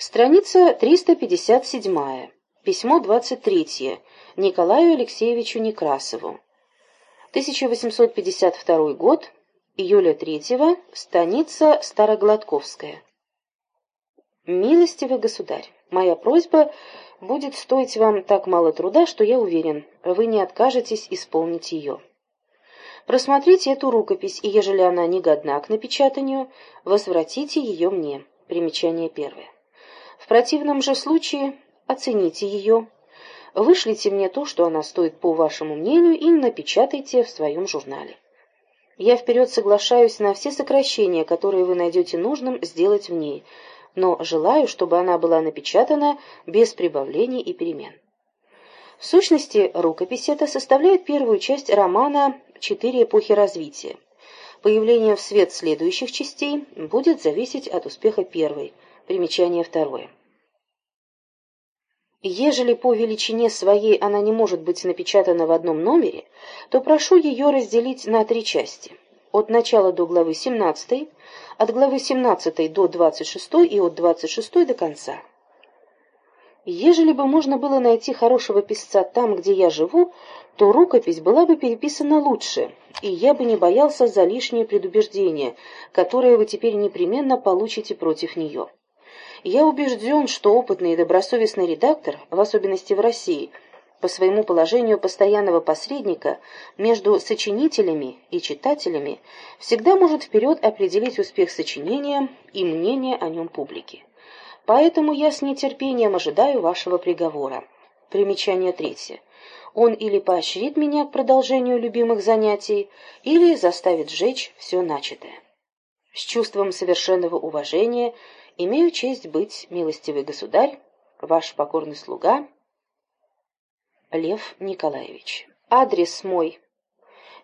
Страница 357. Письмо 23. Николаю Алексеевичу Некрасову. 1852 год. Июля 3. Станица Старогладковская. Милостивый государь, моя просьба будет стоить вам так мало труда, что я уверен, вы не откажетесь исполнить ее. Просмотрите эту рукопись, и ежели она не годна к напечатанию, возвратите ее мне. Примечание первое. В противном же случае оцените ее, вышлите мне то, что она стоит по вашему мнению, и напечатайте в своем журнале. Я вперед соглашаюсь на все сокращения, которые вы найдете нужным сделать в ней, но желаю, чтобы она была напечатана без прибавлений и перемен. В сущности, рукопись эта составляет первую часть романа «Четыре эпохи развития». Появление в свет следующих частей будет зависеть от успеха первой – Примечание второе. Ежели по величине своей она не может быть напечатана в одном номере, то прошу ее разделить на три части. От начала до главы 17, от главы 17 до 26 и от 26 до конца. Ежели бы можно было найти хорошего писца там, где я живу, то рукопись была бы переписана лучше, и я бы не боялся за лишнее предубеждение, которое вы теперь непременно получите против нее. Я убежден, что опытный и добросовестный редактор, в особенности в России, по своему положению постоянного посредника между сочинителями и читателями, всегда может вперед определить успех сочинения и мнение о нем публики. Поэтому я с нетерпением ожидаю вашего приговора. Примечание третье. Он или поощрит меня к продолжению любимых занятий, или заставит сжечь все начатое. С чувством совершенного уважения Имею честь быть, милостивый государь, ваш покорный слуга Лев Николаевич. Адрес мой.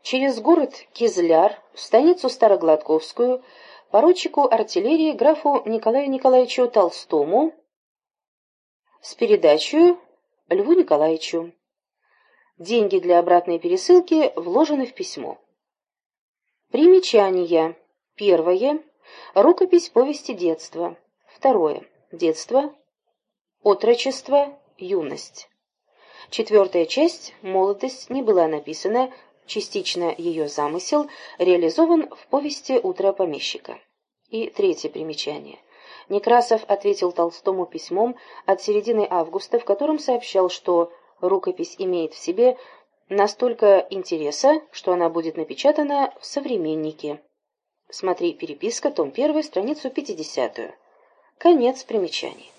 Через город Кизляр, в станицу Старогладковскую, поручику артиллерии графу Николаю Николаевичу Толстому с передачей Льву Николаевичу. Деньги для обратной пересылки вложены в письмо. Примечания. Первое. Рукопись повести детства. Второе. Детство. Отрочество. Юность. Четвертая часть «Молодость» не была написана, частично ее замысел реализован в повести «Утро помещика». И третье примечание. Некрасов ответил Толстому письмом от середины августа, в котором сообщал, что рукопись имеет в себе настолько интереса, что она будет напечатана в «Современнике». Смотри переписка, том 1, страницу 50. Конец примечаний.